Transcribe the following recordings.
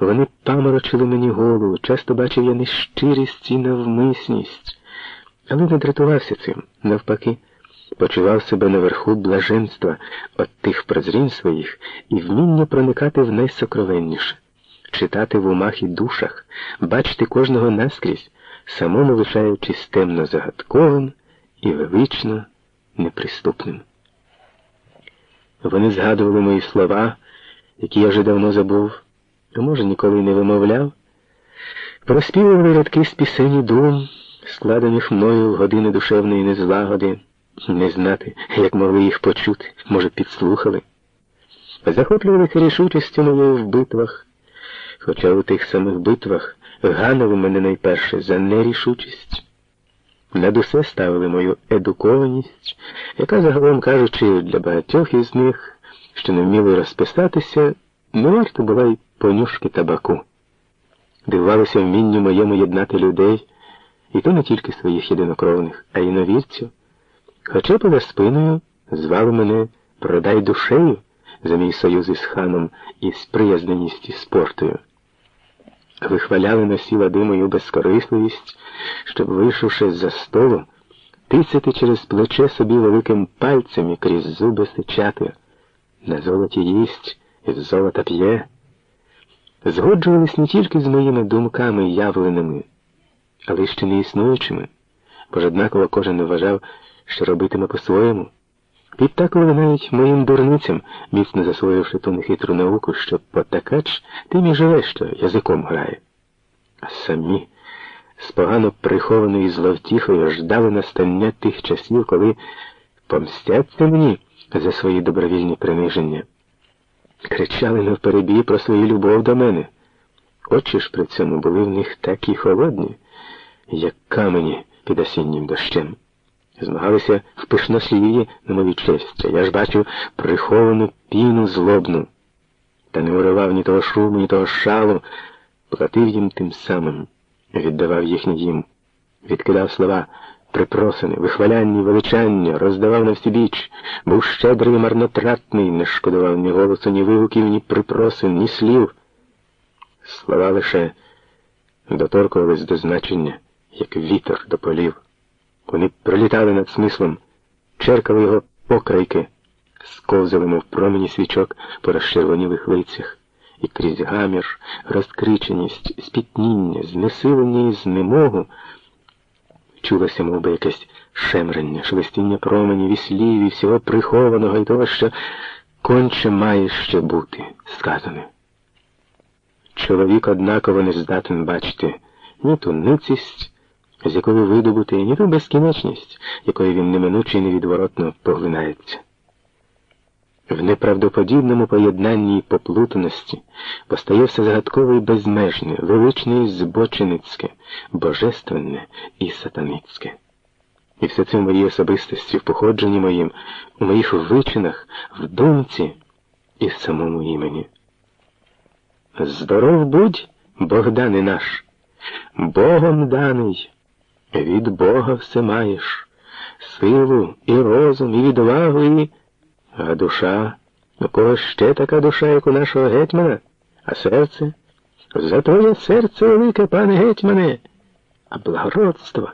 вони паморочили мені голову, часто бачив я нещирість і навмисність, але не дратувався цим, навпаки, почував себе наверху блаженства від тих прозрінь своїх і вміння проникати в найсокровенніше, читати в умах і душах, бачити кожного наскрізь, самому лишаючись темно загадковим і велично неприступним. Вони згадували мої слова, які я вже давно забув, може, ніколи не вимовляв, проспівували рядки з пісені дум, складених мною в години душевної незлагоди, не знати, як могли їх почути, може, підслухали. Захоплювалися рішучістю моєю в битвах, хоча у тих самих битвах ганили мене найперше за нерішучість. Над усе ставили мою едукованість, яка, загалом кажучи, для багатьох із них, що не вміли розписатися, не варто була й понюшки табаку. Дивувалося вмінню моєму єднати людей, і то не тільки своїх єдинокровних, а й новірців. Хоча поза спиною звали мене продай душею за мій союз із ханом і сприязненість із спортою. Вихваляли на сі лади мою безкорисливість, щоб, вийшовши з-за столу, тицяти через плече собі великим пальцем і крізь зуби сичати. На золоті їсть і з золота п'є. Згоджувались не тільки з моїми думками явленими, але й ще не існуючими, бо ж однаково кожен вважав, що робитиме по-своєму. Підтакували навіть моїм дурницям, міцно засвоївши ту нехитру науку, що потакач тим і живе, що язиком грає. А самі з погано прихованою зловтіхою ждали настання тих часів, коли помстяться мені за свої добровільні приниження. Кричали навперебій про свою любов до мене. Очі ж при цьому були в них такі холодні, як камені під осіннім дощем. Змагалися в пишнослів'ї на мові честь, я ж бачу приховану піну злобну, та не уривав ні того шуму, ні того шалу, платив їм тим самим, віддавав їхній їм, відкидав слова припросини, вихваляння, величання, роздавав на всі біч, був щедрий і марнотратний, не шкодував ні голосу, ні вигуків, ні припросин, ні слів. Слова лише доторкувались до значення, як вітер до полів. Вони пролітали над смислом, черкали його покрайки, сковзали, мов промені свічок по розчервонілих лицях, і крізь гамір, розкриченість, спітніння, знесилення і знемогу чулося, мов би, якесь шемрення, шелестіння променів і слів, і всього прихованого і того, що конче має ще бути сказане. Чоловік однаково не здатен бачити ні ту ницість, з якої видобути, ні ту безкінечність, якою він неминуче і невідворотно поглинається. В неправдоподібному поєднанні поплутаності постає все загадкове і безмежне, величне і збоченицьке, божественне і сатаницьке. І все це в моїй особистості, в походженні моїм, у моїх вичинах, в думці і в самому імені. Здоров будь, Богдане наш, Богом даний. Від Бога все маєш, силу і розум, і відвагу, і... А душа, у кого ще така душа, як у нашого гетьмана, а серце? За твоє серце велике, пане гетьмане, а благородство.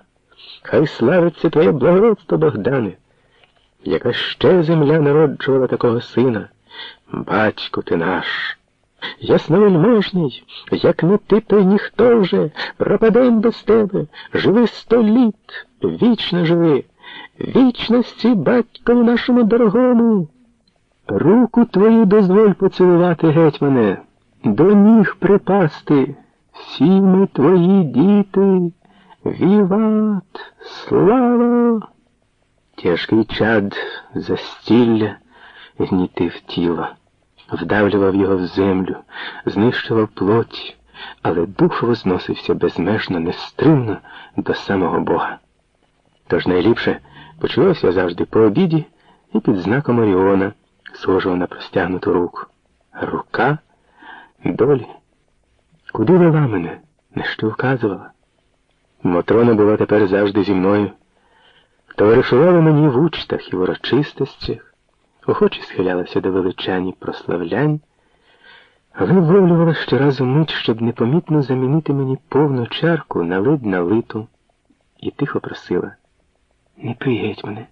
Хай славиться твоє благородство, Богдане, яка ще земля народжувала такого сина, батько ти наш. Ясновельможний, як не ти, то й ніхто вже, пропадем без тебе, живи сто літ, вічно живи, вічності батькові нашому дорогому. Руку твою дозволь поцілувати, гетьмане, до ніг припасти, всі ми твої діти, віват, слава. Тяжкий чад застілля гнітив тіло. Вдавлював його в землю, знищував плоть, але дух возносився безмежно, нестримно до самого Бога. Тож найліпше почувався завжди по обіді і під знаком Оріона, схожого на простягнуту руку. Рука долі. Куди вела мене? Не що вказувала? Мотрона була тепер завжди зі мною. Товаришувала мені в учтах і в урочистостях охоче схилялася до величань і прославлянь, вивовлювала щоразу мить, щоб непомітно замінити мені повну чарку на ледь налиту, і тихо просила. Не пий геть мене.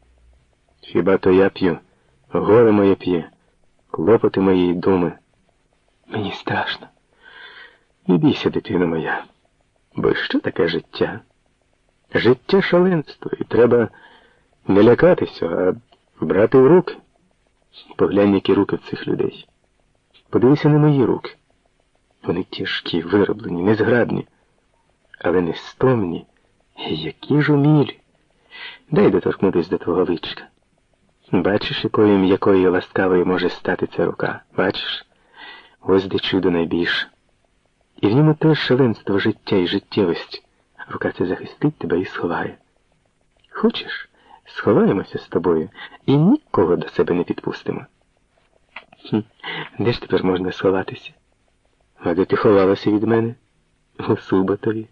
Хіба то я п'ю, горе моє п'є, клопоти мої й думи. Мені страшно. Не бійся, дитина моя, бо що таке життя? Життя шаленство, і треба не лякатися, а брати в руки. Поглянь, які руки в цих людей. Подивися на мої руки. Вони тяжкі, вироблені, незграбні, але не стомні, які ж умілі. Дай доторкнутись до твого личка. Бачиш, якою м'якою і ласкавою може стати ця рука? Бачиш? Ось де чудо найбільше. І в ньому теж шаленство життя і життєвості. Рука це захистить тебе і сховає. Хочеш, сховаємося з тобою і нікого до себе не підпустимо. Хм, Де ж тепер можна сховатися? А де ти ховалася від мене? У Суботові.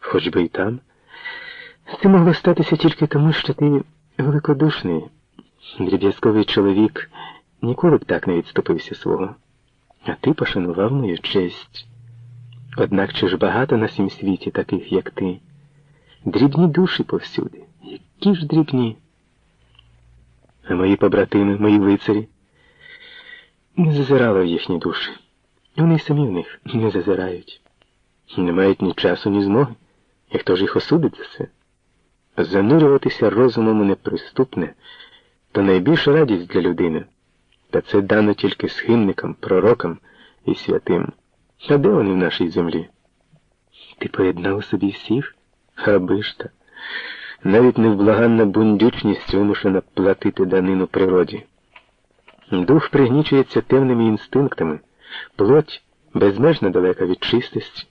Хоч би й там. Це могло статися тільки тому, що ти великодушний, дріб'язковий чоловік ніколи б так не відступився свого. А ти пошанував мою честь. Однак чи ж багато на сім світі таких, як ти? Дрібні душі повсюди. Які ж дрібні? А мої побратими, мої лицарі не зазирала в їхні душі. Вони самі в них не зазирають. Не мають ні часу, ні змоги. І хто ж їх осудить за це? Занурюватися розумом неприступне то найбільша радість для людини. Та це дано тільки схимникам, пророкам і святим. А де вони в нашій землі? Ти поєднав собі всіх? Аби ж та. Навіть невблаганна бундючність вимушена платити данину природі. Дух пригнічується темними інстинктами, плоть безмежно далека від чистості.